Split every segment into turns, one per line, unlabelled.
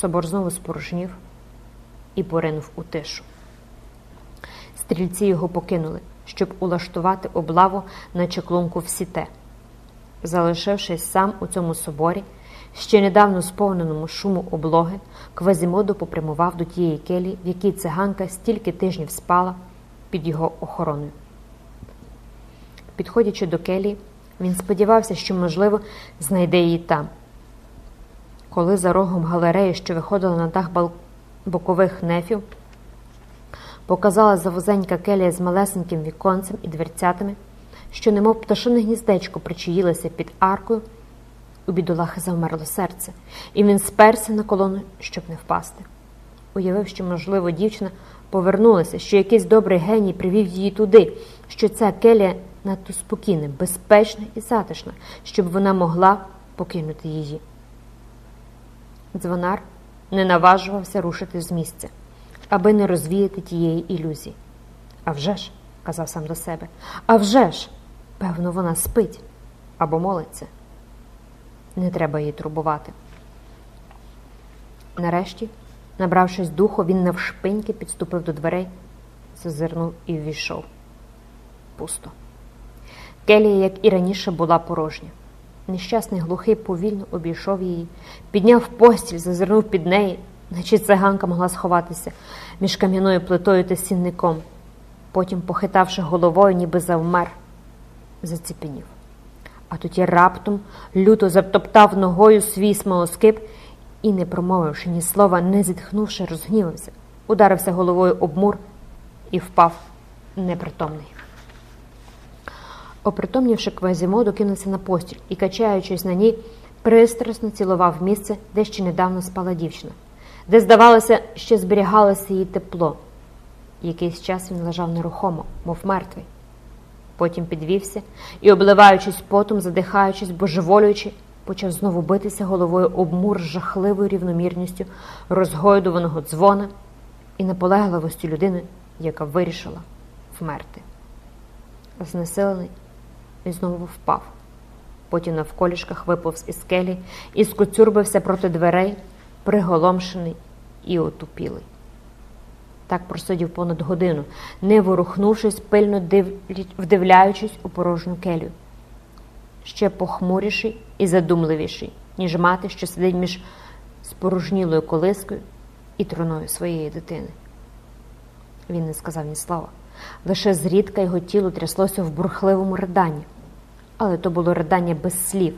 Собор знову спорожнів і поринув у тишу. Стрільці його покинули, щоб улаштувати облаву на чеклунку в сіте. Залишившись сам у цьому соборі, ще недавно сповненому шуму облоги, Квазімодо попрямував до тієї келії, в якій циганка стільки тижнів спала під його охороною. Підходячи до келії, він сподівався, що, можливо, знайде її там. Коли за рогом галереї, що виходила на дах бокових нефів, показала завузенька келія з малесеньким віконцем і дверцятами, що, немов пташине гніздечко, причаїлося під аркою, у бідолахи завмерло серце, і він сперся на колону, щоб не впасти. Уявив, що, можливо, дівчина повернулася, що якийсь добрий геній привів її туди, що ця келія надто спокійна, безпечна і затишна, щоб вона могла покинути її. Дзвонар не наважувався рушити з місця, аби не розвіяти тієї ілюзії. «А вже ж», – казав сам до себе, «А вже ж! Певно, вона спить або молиться. Не треба її турбувати. Нарешті, набравшись духу, він навшпиньки підступив до дверей, зазирнув і ввійшов. Пусто. Келія, як і раніше, була порожня. Нещасний глухий повільно обійшов її, підняв постіль, зазирнув під неї, наче циганка могла сховатися між кам'яною плитою та сінником. Потім, похитавши головою, ніби завмер, заціпенів. А тоді раптом люто затоптав ногою свій смолоскип і, не промовивши ні слова, не зітхнувши, розгнівався, ударився головою об мур і впав непритомний. Опритомнівши Квазімоду, кинувся на постіль і, качаючись на ній, пристрасно цілував місце, де ще недавно спала дівчина, де, здавалося, ще зберігалося її тепло. Якийсь час він лежав нерухомо, мов мертвий. Потім підвівся і, обливаючись потом, задихаючись, божеволюючи, почав знову битися головою об мур з жахливою рівномірністю розгойдуваного дзвона і наполегливостю людини, яка вирішила вмерти. Знесилений, він знову впав. Потім навколішках виповз із скелі і скоцюрбився проти дверей, приголомшений і отупілий. Так просидів понад годину, не ворухнувшись, пильно вдивляючись у порожню келю. Ще похмуріший і задумливіший, ніж мати, що сидить між спорожнілою колискою і труною своєї дитини. Він не сказав ні слова. Лише зрідка його тіло тряслося в бурхливому риданні, але то було ридання без слів,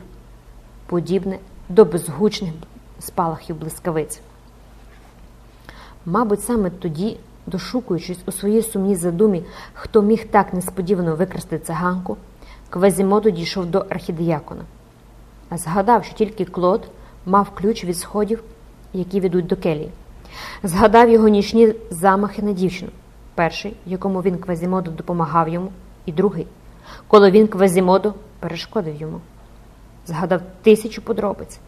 подібне до безгучних спалахів блискавиць. Мабуть, саме тоді, дошукуючись у своїй сумній задумі, хто міг так несподівано викрасти циганку, Квазімодо дійшов до архідіякона. Згадав, що тільки Клод мав ключ від сходів, які ведуть до келії. Згадав його нічні замахи на дівчину перший, якому він Квазімодо допомагав йому, і другий, коли він Квазімодо перешкодив йому. Згадав тисячу подробиць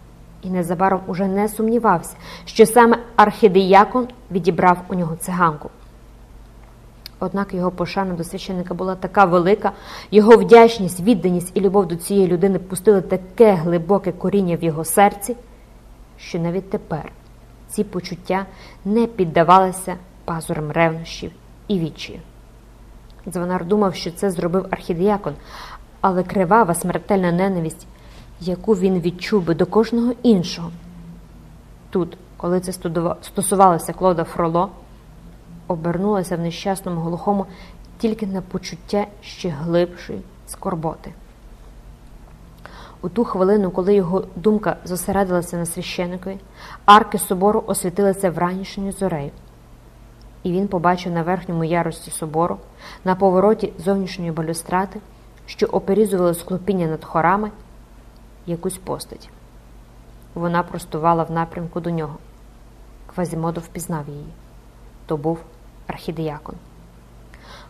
і незабаром уже не сумнівався, що саме архідіякон відібрав у нього циганку. Однак його пошана до священника була така велика, його вдячність, відданість і любов до цієї людини пустили таке глибоке коріння в його серці, що навіть тепер ці почуття не піддавалися пазурам ревнощів і відчаю. Дзвонар думав, що це зробив архідіякон, але кривава смертельна ненависть, яку він відчув би до кожного іншого. Тут, коли це стосувалося Клода Фроло, обернулася в нещасному глухому тільки на почуття ще глибшої скорботи. У ту хвилину, коли його думка зосередилася на священикові, арки собору освітилися вранішньою зорею і він побачив на верхньому ярості собору, на повороті зовнішньої балюстрати, що оперізували склопіння над хорами, якусь постать. Вона простувала в напрямку до нього. Квазімодо впізнав її. То був архідіякон.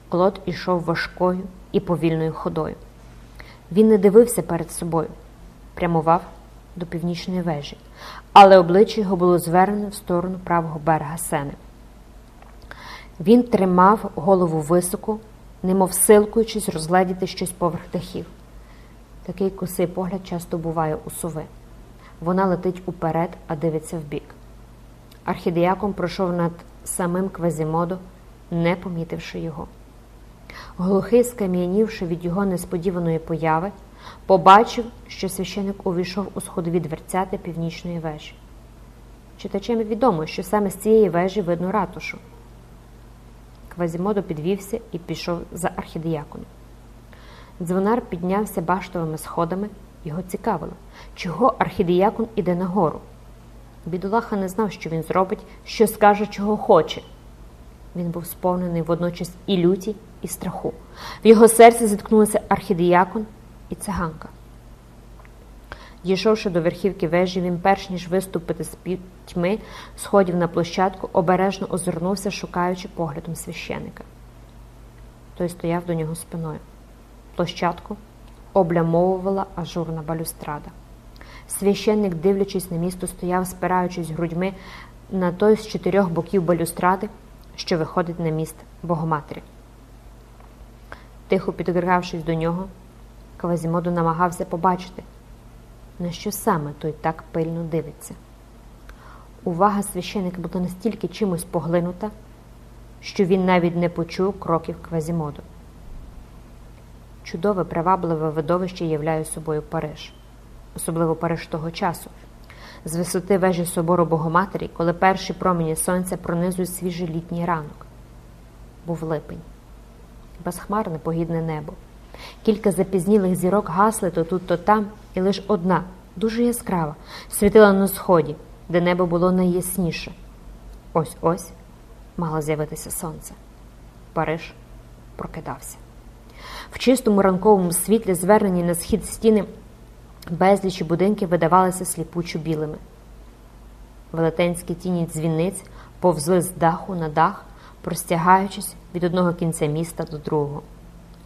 Клод ішов важкою і повільною ходою. Він не дивився перед собою, прямував до північної вежі, але обличчя його було звернене в сторону правого берега сени. Він тримав голову високо, немов силкуючись розгледіти щось поверх дахів. Такий косий погляд часто буває у сови. Вона летить уперед, а дивиться вбік. Архідіякон пройшов над самим Квазімодо, не помітивши його. Глухий, скам'янівши від його несподіваної появи, побачив, що священик увійшов у сходові дверцяти північної вежі. Читачам відомо, що саме з цієї вежі видно ратушу. Квазімодо підвівся і пішов за архідіяконом. Дзвонар піднявся баштовими сходами, його цікавило, чого архідіякон іде нагору. Бідолаха не знав, що він зробить, що скаже, чого хоче. Він був сповнений водночас і люті, і страху. В його серці зіткнулися архідіякон і циганка. Дійшовши до верхівки вежі, він, перш ніж виступити з пітьми, сходів на площадку, обережно озирнувся, шукаючи поглядом священика. Той стояв до нього спиною. Площадку облямовувала ажурна балюстрада. Священник, дивлячись на місто, стояв, спираючись грудьми на той з чотирьох боків балюстради, що виходить на міст Богоматері. Тихо підгравшись до нього, Квазімоду намагався побачити, на що саме той так пильно дивиться. Увага священика була настільки чимось поглинута, що він навіть не почув кроків Квазімоду. Чудове, привабливе видовище являє собою Париж, особливо Париж того часу. З висоти вежі собору Богоматері, коли перші промені сонця пронизують свіжий літній ранок. Був липень, безхмарне погідне небо. Кілька запізнілих зірок гасли то тут, то там, і лише одна, дуже яскрава, світила на сході, де небо було найясніше. Ось ось мало з'явитися сонце. Париж прокидався. В чистому ранковому світлі, звернені на схід стіни, безлічі будинки видавалися сліпучо білими. Велетенські тіні дзвіниць повзли з даху на дах, простягаючись від одного кінця міста до другого.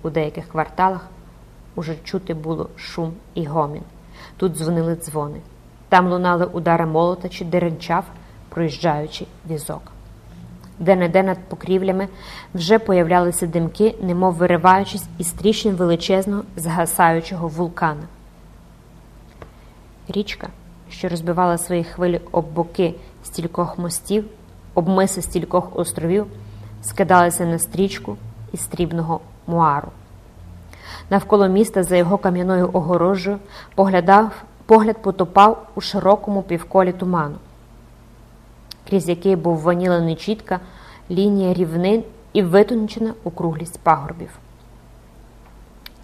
У деяких кварталах уже чути було шум і гомін. Тут дзвонили дзвони. Там лунали удари молота чи деренчав, проїжджаючи візок. Де-не-де над покрівлями вже появлялися димки, немов вириваючись із тріщин величезного згасаючого вулкана. Річка, що розбивала свої хвилі об боки стількох мостів, обмиси стількох островів, скидалася на стрічку із стрібного муару. Навколо міста за його кам'яною огорожею поглядав, погляд потопав у широкому півколі туману, крізь який бовваніла нечітка лінія рівнин і витончена округлість пагорбів.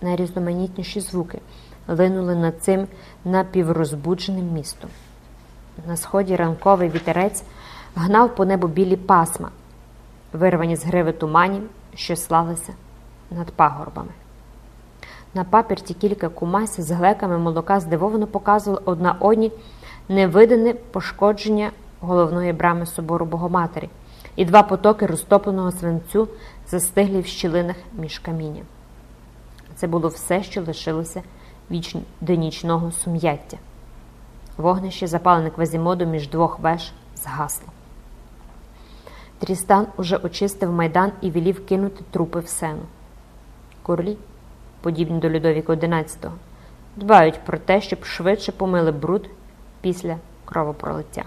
Найрізноманітніші звуки линули над цим напіврозбудженим містом. На сході ранковий вітерець гнав по небу білі пасма, вирвані з гриви туманів, що слалися над пагорбами. На папірці кілька кумасів з глеками молока здивовано показували одна одні невидане пошкодження головної брами собору Богоматері і два потоки розтопленого свинцю застиглі в щілинах між камінням. Це було все, що лишилося віч... до нічного сум'яття. Вогнище, запалене квазімоду між двох веж, згасло. Трістан уже очистив майдан і велів кинути трупи в сену. Корлі, подібні до Людовіка XI, дбають про те, щоб швидше помили бруд після кровопролиття.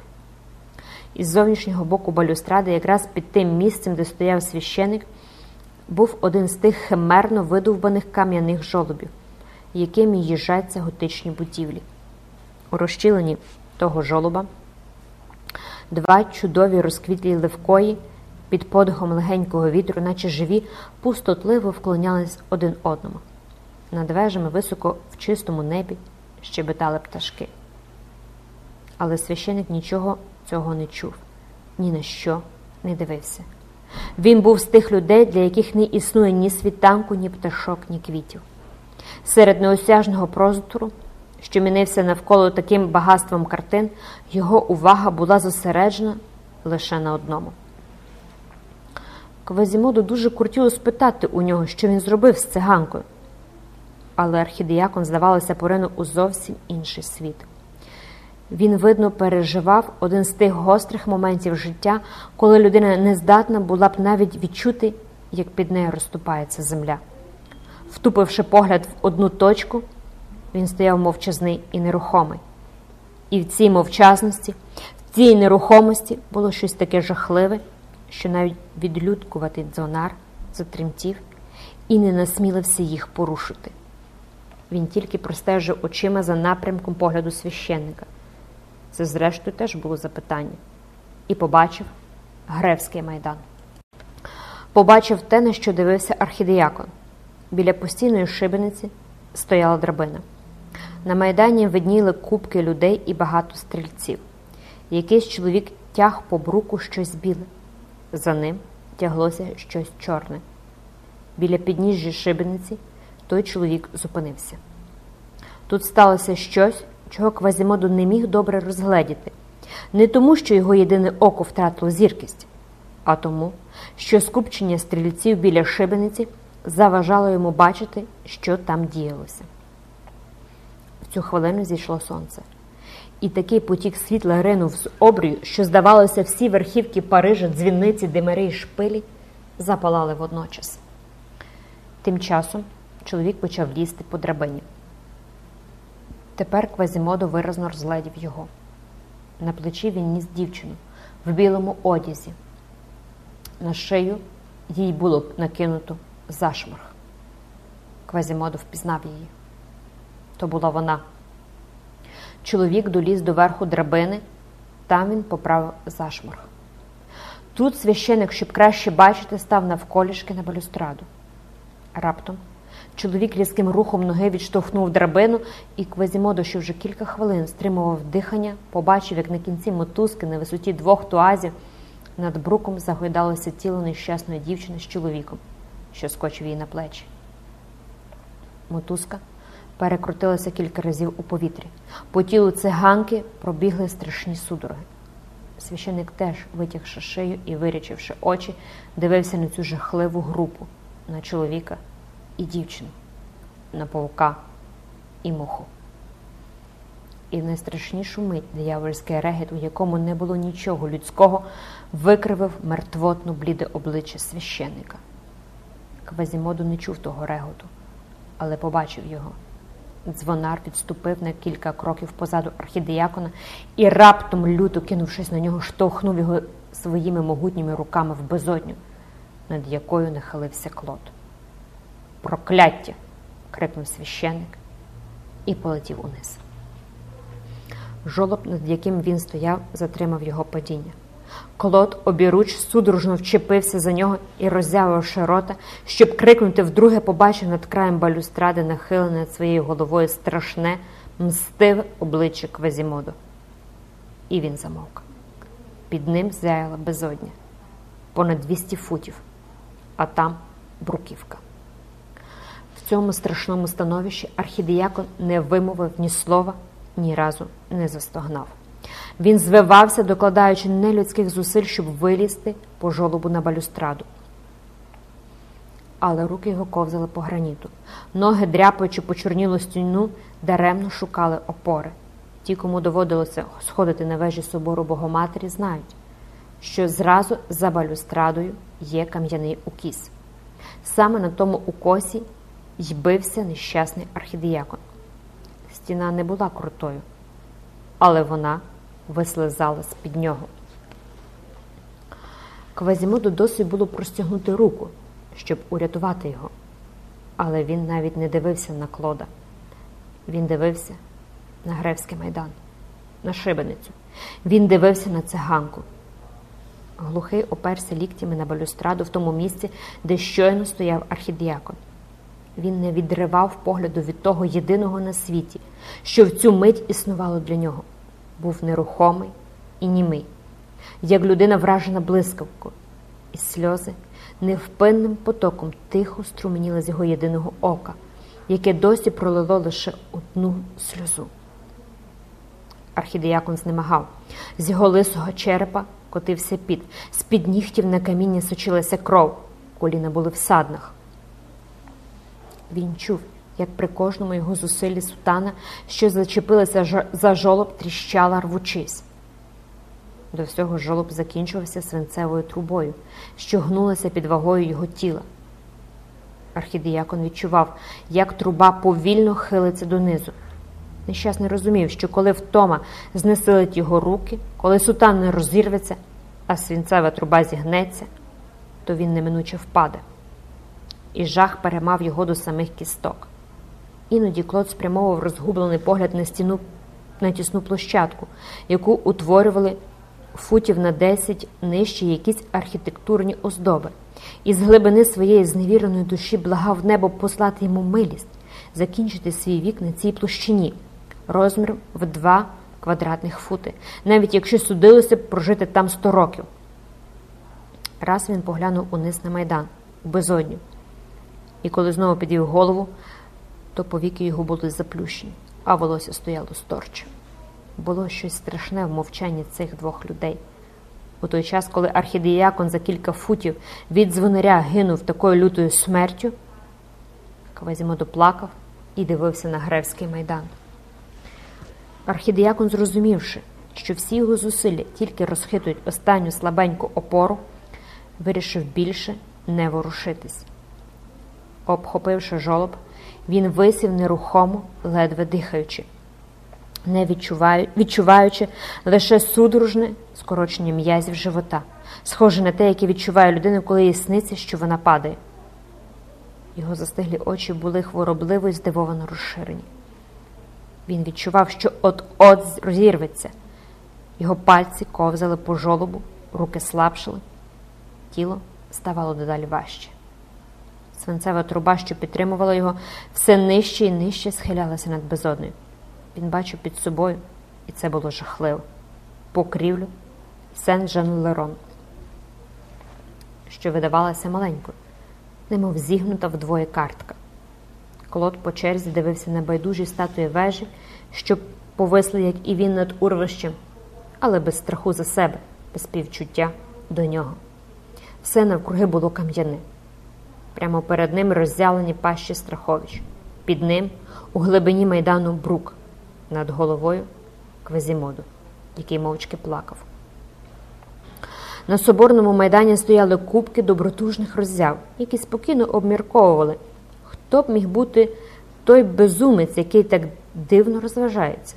Із зовнішнього боку балюстради, якраз під тим місцем, де стояв священик, був один з тих химерно видовбаних кам'яних жолобів, якими їжаться готичні будівлі. У розчіленні того жолоба два чудові розквітлі левкої під подихом легенького вітру, наче живі, пустотливо вклонялись один одному. Над вежами високо в чистому небі щебетали пташки. Але священик нічого цього не чув, ні на що не дивився. Він був з тих людей, для яких не існує ні світанку, ні пташок, ні квітів. Серед неосяжного простору, що мінився навколо таким багатством картин, його увага була зосереджена лише на одному. Квазімоду дуже кортіло спитати у нього, що він зробив з циганкою. Але архідіякон, здавалося, поринув у зовсім інший світ. Він, видно, переживав один з тих гострих моментів життя, коли людина не здатна була б навіть відчути, як під нею розступається земля. Втупивши погляд в одну точку, він стояв мовчазний і нерухомий. І в цій мовчазності, в цій нерухомості було щось таке жахливе, що навіть відлюдкуватий дзвонар затремтів і не насмілився їх порушити. Він тільки простежив очима за напрямком погляду священника. Це, зрештою, теж було запитання, і побачив Гревський майдан. Побачив те, на що дивився архідіякон. Біля постійної шибениці стояла драбина. На майдані видніли кубки людей і багато стрільців. Якийсь чоловік тяг по бруку щось біле. За ним тяглося щось чорне. Біля підніжжя шибениці той чоловік зупинився. Тут сталося щось, чого Квазімоду не міг добре розгледіти, не тому, що його єдине око втратило зіркість, а тому, що скупчення стрільців біля шибениці заважало йому бачити, що там діялося. В цю хвилину зійшло сонце, і такий потік світла ринув з обрію, що, здавалося, всі верхівки Парижа, дзвіниці, димари й шпилі запалали водночас. Тим часом чоловік почав лізти по драбині. Тепер Квазімодо виразно розгледів його. На плечі він ніс дівчину в білому одязі. На шию їй було б накинуто зашморг. Квазімодо впізнав її. То була вона. Чоловік доліз до верху драбини, там він поправив зашморг. Тут священик, щоб краще бачити, став навколішки на балюстраду. Раптом чоловік різким рухом ноги відштовхнув драбину, і Квазімодо, що вже кілька хвилин стримував дихання, побачив, як на кінці мотузки на висоті двох туазів над бруком загойдалося тіло нещасної дівчини з чоловіком, що скочив їй на плечі. Мотузка перекрутилася кілька разів у повітрі. По тілу циганки пробігли страшні судороги. Священик теж, витягши шию і вирячивши очі, дивився на цю жахливу групу, на чоловіка і дівчину, на павука і муху. І в найстрашнішу мить диявольський регіт, у якому не було нічого людського, викривив мертвотно бліде обличчя священника. Квазімоду не чув того реготу, але побачив його. Дзвонар відступив на кілька кроків позаду архідіякона і, раптом, люто кинувшись на нього, штовхнув його своїми могутніми руками в безодню, над якою нахилився клод. Прокляття! крикнув священник і полетів униз. Жолоб, над яким він стояв, затримав його падіння. Клод обіруч судорожно вчепився за нього і, роззявивши рота, щоб крикнути, вдруге побачив над краєм балюстради, нахилене над своєю головою страшне, мстиве обличчя Квазімоду. І він замовк. Під ним зяяла безодня понад 200 футів, а там бруківка. Цьому страшному становищі архідіякон не вимовив ні слова, ні разу не застогнав. Він звивався, докладаючи нелюдських зусиль, щоб вилізти по жолобу на балюстраду. Але руки його ковзали по граніту. Ноги, дряпаючи почорнілу стіну, даремно шукали опори. Ті, кому доводилося сходити на вежі собору Богоматері, знають, що зразу за балюстрадою є кам'яний укіс. Саме на тому укосі й бився нещасний архідіякон. Стіна не була крутою, але вона вислизала з-під нього. Квазімоду досить було простягнути руку, щоб урятувати його, але він навіть не дивився на клода. Він дивився на Гревський майдан, на шибеницю. Він дивився на циганку. Глухий оперся ліктями на балюстраду в тому місці, де щойно стояв архідіакон. Він не відривав погляду від того єдиного на світі, що в цю мить існувало для нього. Був нерухомий і німий, як людина вражена блискавкою, і сльози невпинним потоком тихо струменіли з його єдиного ока, яке досі пролило лише одну сльозу. Архідіякон знемагав. З його лисого черепа котився піт, з під нігтів на каміння сочилася кров, коліна були в саднах. Він чув, як при кожному його зусиллі сутана, що зачепилася за жолоб, тріщала рвучись. До всього жолоб закінчувався свинцевою трубою, що гнулася під вагою його тіла. Архідіякон відчував, як труба повільно хилиться донизу. Нещасний розумів, що коли втома знесилить його руки, коли сутан не розірветься, а свінцева труба зігнеться, то він неминуче впаде. І жах перемав його до самих кісток. Іноді Клод спрямовував розгублений погляд на стіну на тісну площадку, яку утворювали футів на 10 нижче якісь архітектурні оздоби, і з глибини своєї зневіреної душі благав небо послати йому милість, закінчити свій вік на цій площині, розміром в 2 квадратних фути, навіть якщо судилося б прожити там 100 років. Раз він поглянув униз на майдан, у безодню, і коли знову підвів голову, то повіки його були заплющені, а волосся стояло сторче. Було щось страшне в мовчанні цих двох людей. У той час, коли архідіякон за кілька футів від дзвонаря гинув такою лютою смертю, Квазімодо плакав і дивився на Гревський майдан. Архідіякон, зрозумівши, що всі його зусилля тільки розхитують останню слабеньку опору, вирішив більше не ворушитись. Обхопивши жолоб, він висів нерухомо, ледве дихаючи, не відчуваю, відчуваючи лише судорожне скорочення м'язів живота, схоже на те, яке відчуває людина, коли їй сниться, що вона падає. Його застиглі очі були хворобливо і здивовано розширені. Він відчував, що от-от розірветься. Його пальці ковзали по жолобу, руки слабшили, тіло ставало дедалі важче. Свинцева труба, що підтримувала його, все нижче і нижче схилялася над безоднею. Він бачив під собою, і це було жахливо, покрівлю Сен-Жан-ле-Рон, що видавалася маленькою, немов зігнута вдвоє картка. Клод по черзі дивився на байдужі статуї вежі, що повисли, як і він над урвищем, але без страху за себе, без співчуття до нього. Все навкруги було кам'яне. Прямо перед ним роззялені пащі Страхович. Під ним, у глибині майдану, брук, над головою Квазімоду, який мовчки плакав. На соборному майдані стояли кубки добротужних роззяв, які спокійно обмірковували, хто б міг бути той безумець, який так дивно розважається.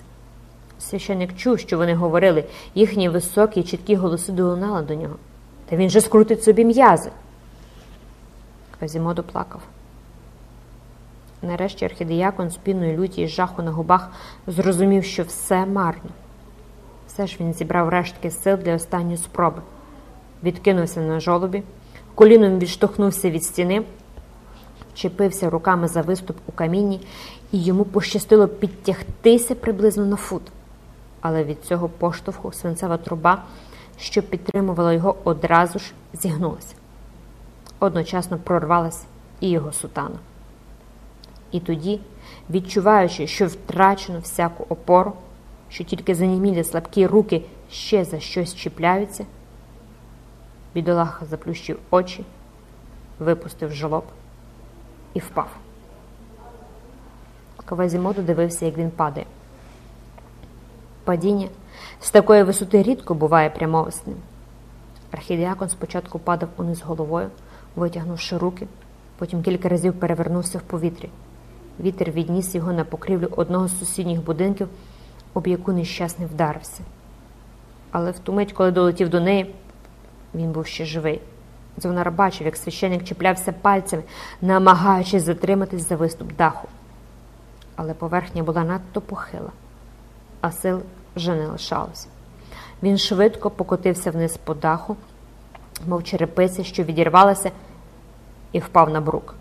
Священик чув, що вони говорили, їхні високі, чіткі голоси долунали до нього. Та він же скрутить собі м'язи. Квазімоду плакав. Нарешті архідіякон з піною люті і жаху на губах зрозумів, що все марно. Все ж він зібрав рештки сил для останньої спроби, відкинувся на жолобі, коліном відштовхнувся від стіни, чепився руками за виступ у камінні, і йому пощастило підтягтися приблизно на фут. Але від цього поштовху свинцева труба, що підтримувала його, одразу ж зігнулася. Одночасно прорвалась і його сутана. І тоді, відчуваючи, що втрачено всяку опору, що тільки занімілі слабкі руки ще за щось чіпляються, бідолаха заплющив очі, випустив жолоб і впав. Кавазімоду дивився, як він падає. Падіння з такої висоти рідко буває прямовисним. Архідіакон спочатку падав униз головою, витягнувши руки, потім кілька разів перевернувся в повітрі. Вітер відніс його на покрівлю одного з сусідніх будинків, об яку нещасний вдарився. Але в ту мить, коли долетів до неї, він був ще живий. Дзвонар бачив, як священник чіплявся пальцями, намагаючись затриматись за виступ даху. Але поверхня була надто похила, а сил вже не лишалося. Він швидко покотився вниз по даху, мов черепиця, що відірвалася, і впав на брук.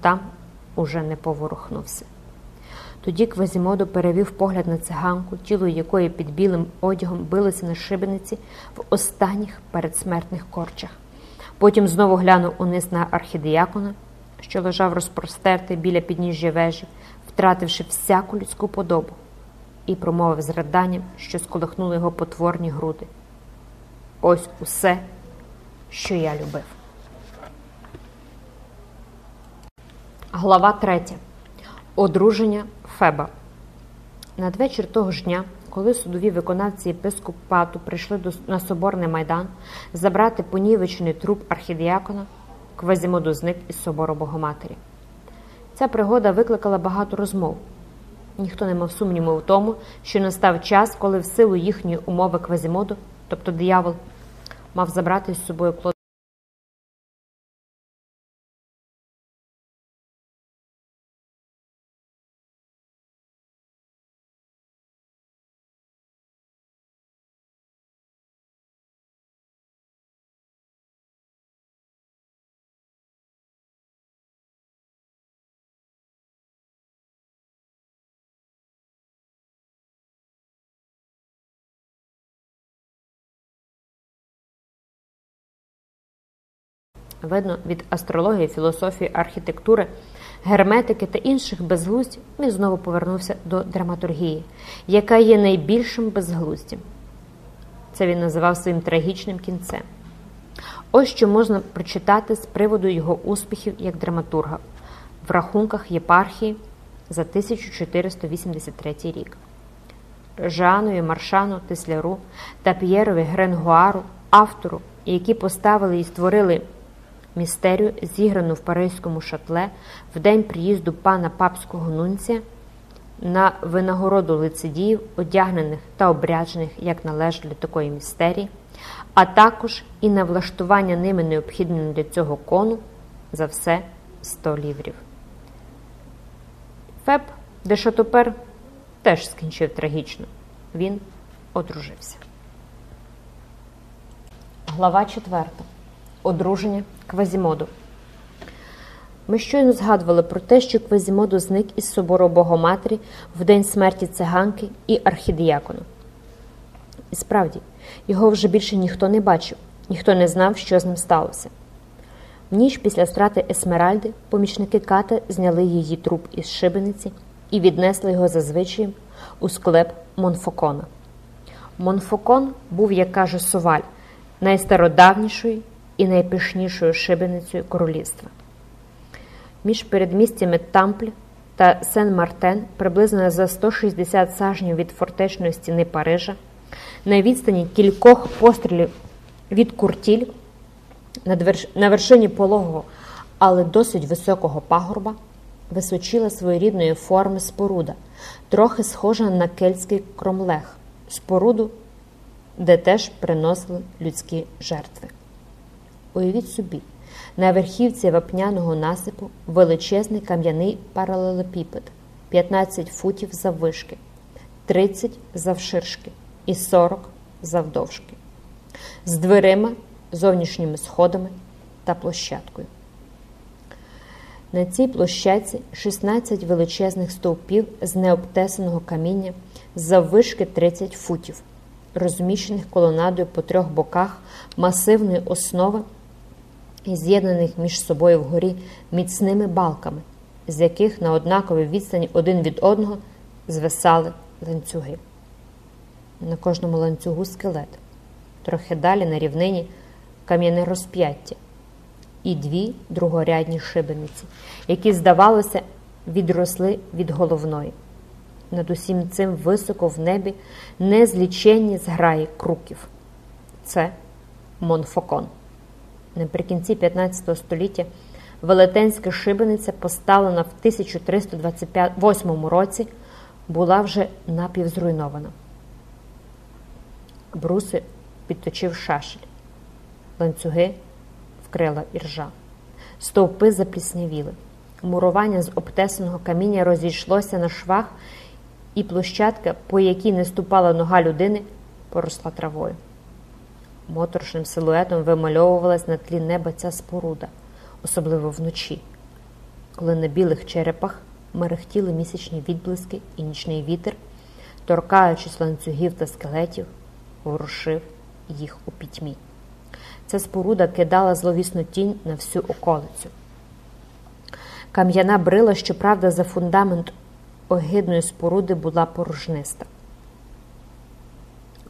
Там уже не поворухнувся. Тоді Квазімодо перевів погляд на циганку, тіло якої під білим одягом билося на шибениці в останніх передсмертних корчах. Потім знову глянув униз на архідіякона, що лежав розпростертий біля підніжжя вежі, втративши всяку людську подобу, і промовив з раданням, що сколихнули його потворні груди. Ось усе, що я любив. Глава 3. Одруження Феба. Надвечір того ж дня, коли судові виконавці єпископату прийшли до, на соборний майдан забрати понівечений труп архідіакона, Квазімоду зник із собору Богоматері. Ця пригода викликала багато розмов. Ніхто не мав сумніву в тому, що настав час, коли в силу їхньої умови Квазімоду, тобто диявол, мав забрати з собою Клод. Видно, від астрології, філософії, архітектури, герметики та інших безглуздів він знову повернувся до драматургії, яка є найбільшим безглуздям. Це він називав своїм трагічним кінцем. Ось що можна прочитати з приводу його успіхів як драматурга в рахунках єпархії за 1483 рік. Жанові Маршану Тесляру та П'єрові Гренгуару, автору, які поставили і створили містерію, зіграну в Паризькому шатле в день приїзду пана папського нунція на винагороду лицедіїв, одягнених та обряджених, як належить для такої містерії, а також і на влаштування ними необхідного для цього кону за все 100 ліврів. Феб де Шатопер теж скінчив трагічно. Він одружився. Глава 4. Одруження Квазімоду. Ми щойно згадували про те, що Квазімоду зник із собору Богоматері в день смерті циганки і архідіякона. І справді, його вже більше ніхто не бачив, ніхто не знав, що з ним сталося. В ніч після страти Есмеральди помічники Ката зняли її труп із шибениці і віднесли його за звичаєм у склеп Монфокона. Монфокон був, як каже Суваль, найстародавнішою і найпишнішою шибеницею королівства. Між передмістями Тампль та Сен-Мартен, приблизно за 160 сажнів від фортечної стіни Парижа, на відстані кількох пострілів від Куртіль на вершині пологого, але досить високого пагорба, височила своєрідної форми споруда, трохи схожа на кельтський кромлех, споруду, де теж приносили людські жертви. Уявіть собі, на верхівці вапняного насипу величезний кам'яний паралелепіпед 15 футів заввишки, 30 завширшки і 40 завдовжки, з дверима, зовнішніми сходами та площадкою. На цій площадці 16 величезних стовпів з необтесаного каміння заввишки 30 футів, розміщених колонадою по трьох боках масивної основи і з'єднаних між собою вгорі міцними балками, з яких на однаковій відстані один від одного звисали ланцюги. На кожному ланцюгу скелет, трохи далі на рівнині кам'яне розп'яття і дві другорядні шибениці, які, здавалося, відросли від головної. Над усім цим високо в небі незліченні зграї круків. Це Монфокон. Наприкінці 15 століття велетенська шибениця, поставлена в 1328 році, була вже напівзруйнована. Бруси підточив шашель, ланцюги вкрила іржа, стовпи запліснявіли, мурування з обтесаного каміння розійшлося на швах, і площадка, по якій не ступала нога людини, поросла травою. Моторшним силуетом вимальовувалась на тлі неба ця споруда, особливо вночі, коли на білих черепах мерехтіли місячні відблиски і нічний вітер, торкаючись ланцюгів та скелетів, ворушив їх у пітьмі. Ця споруда кидала зловісну тінь на всю околицю. Кам'яна брила, щоправда, за фундамент огидної споруди була порожниста.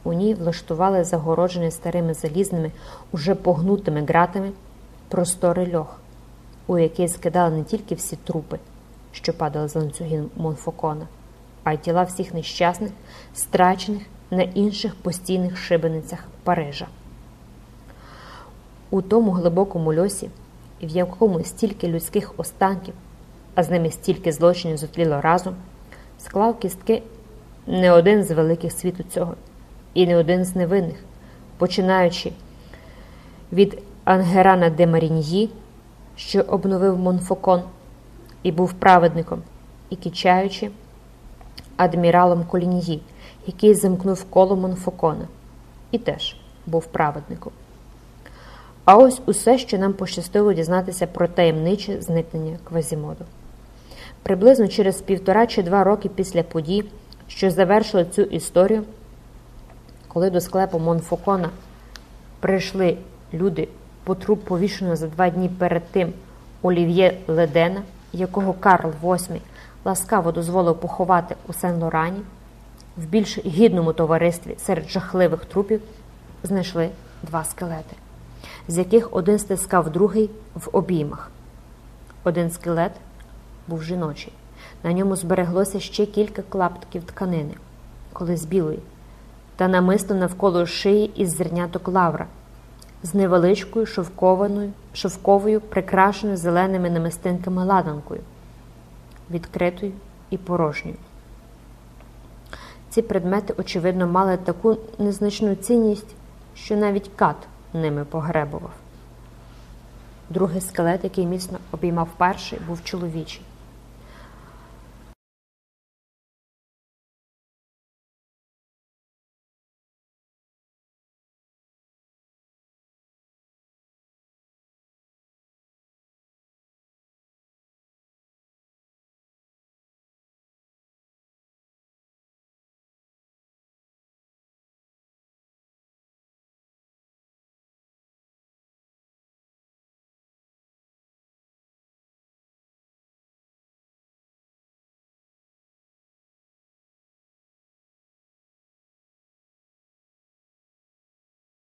У ній влаштували загороджений старими залізними, уже погнутими ґратами просторий льох, у який скидали не тільки всі трупи, що падали з ланцюгів Монфокона, а й тіла всіх нещасних, страчених на інших постійних шибеницях Парижа. У тому глибокому льосі, в якому стільки людських останків, а з ними стільки злочинів зотліло разом, склав кістки не один з великих світу цього, і не один з невинних, починаючи від Ангерана де Маріньї, що обновив Монфокон і був праведником, і кичаючи адміралом Коліньї, який замкнув коло Монфокона, і теж був праведником. А ось усе, що нам пощастило дізнатися про таємниче зникнення Квазімоду. Приблизно через півтора чи два роки після подій, що завершили цю історію, коли до склепу Монфокона прийшли люди по труп повішеного за два дні перед тим Олів'є Ледена, якого Карл VIII ласкаво дозволив поховати у Сен-Лорані, в більш гідному товаристві серед жахливих трупів знайшли два скелети, з яких один стискав другий в обіймах. Один скелет був жіночий. На ньому збереглося ще кілька клаптиків тканини, колись білої, та намисто навколо шиї із зерняток лавра, з невеличкою шовкованою, шовковою, прикрашеною зеленими намистинками ладанкою, відкритою і порожньою. Ці предмети, очевидно, мали таку незначну цінність, що навіть кат ними погребував. Другий скелет, який міцно обіймав перший, був чоловічий.